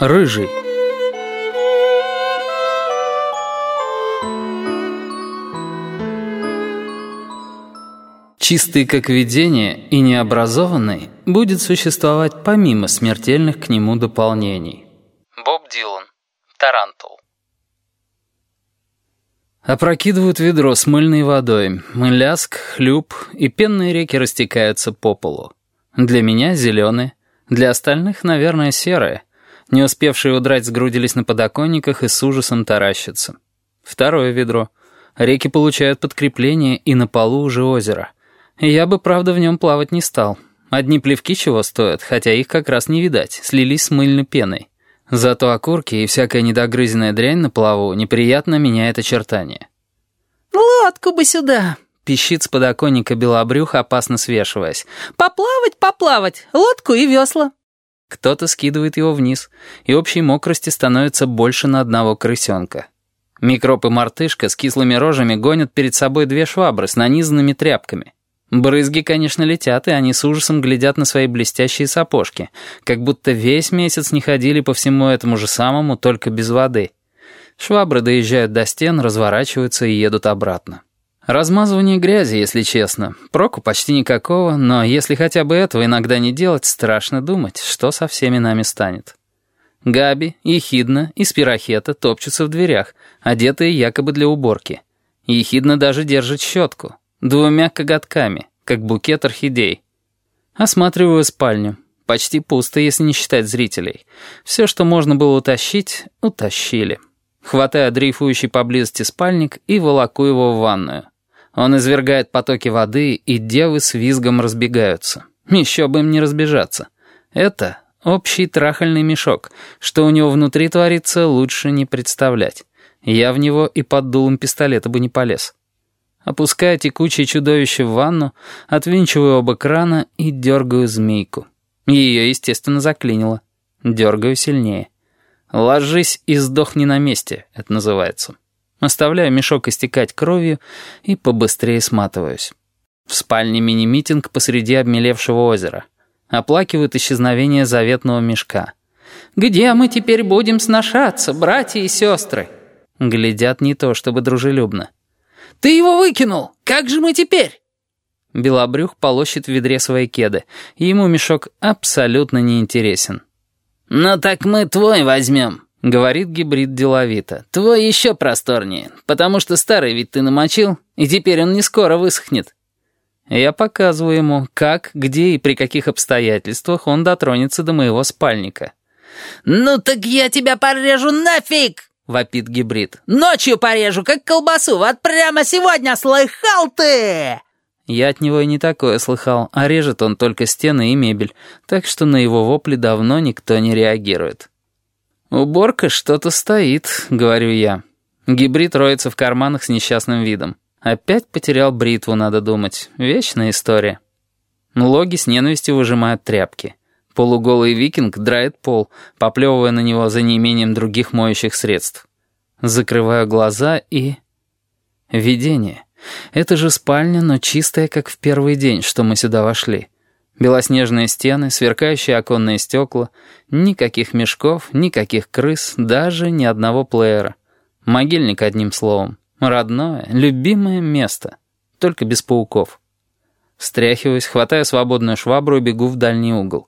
Рыжий. Чистый как видение и необразованный будет существовать помимо смертельных к нему дополнений. Боб Дилан. Тарантул. Опрокидывают ведро с мыльной водой. Лязг, хлюп, и пенные реки растекаются по полу. Для меня зеленые, для остальных, наверное, серые. Не успевшие удрать сгрудились на подоконниках и с ужасом таращатся. Второе ведро. Реки получают подкрепление, и на полу уже озеро. Я бы, правда, в нем плавать не стал. Одни плевки чего стоят, хотя их как раз не видать, слились с мыльной пеной. Зато окурки и всякая недогрызенная дрянь на плаву неприятно меняет очертания. «Лодку бы сюда!» — пищит с подоконника белобрюх, опасно свешиваясь. «Поплавать, поплавать! Лодку и весла!» Кто-то скидывает его вниз, и общей мокрости становится больше на одного крысенка. Микроб и мартышка с кислыми рожами гонят перед собой две швабры с нанизанными тряпками. Брызги, конечно, летят, и они с ужасом глядят на свои блестящие сапожки, как будто весь месяц не ходили по всему этому же самому, только без воды. Швабры доезжают до стен, разворачиваются и едут обратно. Размазывание грязи, если честно. Проку почти никакого, но если хотя бы этого иногда не делать, страшно думать, что со всеми нами станет. Габи, Ехидна и Спирохета топчутся в дверях, одетые якобы для уборки. Ехидна даже держит щетку двумя коготками, как букет орхидей. Осматриваю спальню. Почти пусто, если не считать зрителей. Все, что можно было утащить, утащили. Хватаю дрейфующий поблизости спальник и волоку его в ванную. Он извергает потоки воды, и девы с визгом разбегаются. Еще бы им не разбежаться. Это общий трахальный мешок. Что у него внутри творится, лучше не представлять. Я в него и под дулом пистолета бы не полез. Опускаю текучее чудовище в ванну, отвинчиваю оба крана и дергаю змейку. Ее, естественно, заклинило. Дергаю сильнее. «Ложись и сдохни на месте», — это называется. Оставляю мешок истекать кровью и побыстрее сматываюсь. В спальне мини-митинг посреди обмелевшего озера. Оплакивают исчезновение заветного мешка. «Где мы теперь будем сношаться, братья и сестры?» Глядят не то, чтобы дружелюбно. «Ты его выкинул! Как же мы теперь?» Белобрюх полощет в ведре свои кеды, и ему мешок абсолютно неинтересен. «Ну так мы твой возьмем», — говорит гибрид деловито. «Твой еще просторнее, потому что старый ведь ты намочил, и теперь он не скоро высохнет». Я показываю ему, как, где и при каких обстоятельствах он дотронется до моего спальника. «Ну так я тебя порежу нафиг!» — вопит гибрид. «Ночью порежу, как колбасу, вот прямо сегодня слыхал ты!» Я от него и не такое слыхал, а режет он только стены и мебель, так что на его вопли давно никто не реагирует. «Уборка что-то стоит», — говорю я. Гибрид роется в карманах с несчастным видом. Опять потерял бритву, надо думать. Вечная история. Логи с ненавистью выжимают тряпки. Полуголый викинг драет пол, поплевывая на него за неимением других моющих средств. Закрываю глаза и... Видение. Это же спальня, но чистая, как в первый день, что мы сюда вошли. Белоснежные стены, сверкающие оконные стекла, никаких мешков, никаких крыс, даже ни одного плеера. Могильник, одним словом. Родное, любимое место. Только без пауков. Встряхиваюсь, хватаю свободную швабру и бегу в дальний угол.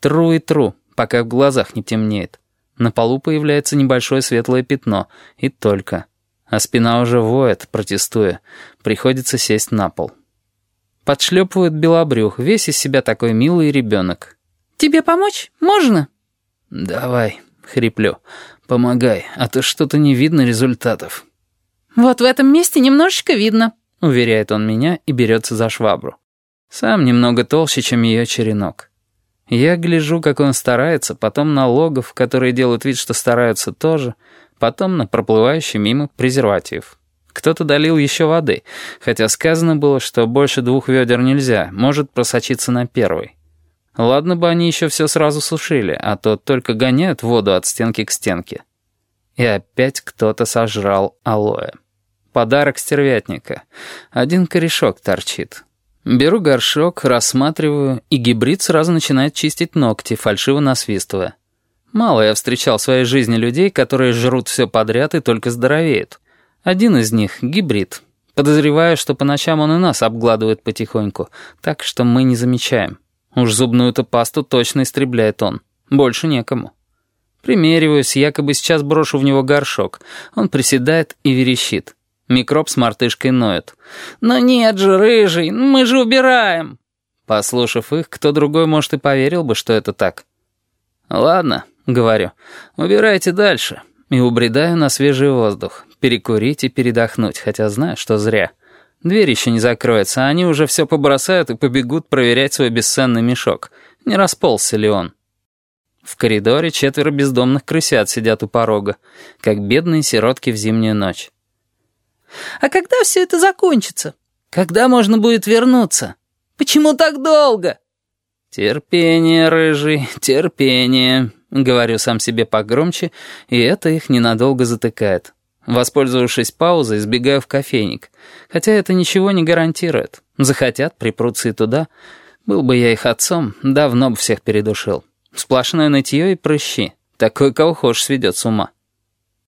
Тру и тру, пока в глазах не темнеет. На полу появляется небольшое светлое пятно, и только. А спина уже воет, протестуя. Приходится сесть на пол. Подшлепывает белобрюх, весь из себя такой милый ребенок. «Тебе помочь? Можно?» «Давай», — хриплю. «Помогай, а то что-то не видно результатов». «Вот в этом месте немножечко видно», — уверяет он меня и берется за швабру. Сам немного толще, чем ее черенок. Я гляжу, как он старается, потом на логов, которые делают вид, что стараются тоже, потом на проплывающий мимо презерватив. Кто-то долил еще воды, хотя сказано было, что больше двух ведер нельзя, может просочиться на первый. Ладно бы они еще все сразу сушили, а то только гоняют воду от стенки к стенке. И опять кто-то сожрал алоэ. Подарок стервятника. Один корешок торчит. Беру горшок, рассматриваю, и гибрид сразу начинает чистить ногти, фальшиво насвистывая. Мало я встречал в своей жизни людей, которые жрут все подряд и только здоровеют. Один из них — гибрид. Подозреваю, что по ночам он и нас обгладывает потихоньку, так что мы не замечаем. Уж зубную-то пасту точно истребляет он. Больше некому. Примериваюсь, якобы сейчас брошу в него горшок. Он приседает и верещит. Микроб с мартышкой ноет. «Но нет же, рыжий, мы же убираем!» Послушав их, кто другой, может, и поверил бы, что это так. «Ладно», — говорю, — «убирайте дальше». И убредаю на свежий воздух, перекурить и передохнуть, хотя знаю, что зря. Дверь еще не закроется, а они уже все побросают и побегут проверять свой бесценный мешок. Не расползся ли он? В коридоре четверо бездомных крысят сидят у порога, как бедные сиротки в зимнюю ночь. «А когда все это закончится? Когда можно будет вернуться? Почему так долго?» «Терпение, рыжий, терпение», — говорю сам себе погромче, и это их ненадолго затыкает. Воспользовавшись паузой, сбегаю в кофейник. Хотя это ничего не гарантирует. Захотят, припрутся и туда. Был бы я их отцом, давно бы всех передушил. Сплошное нытье и прыщи. Такой колхоз сведет с ума.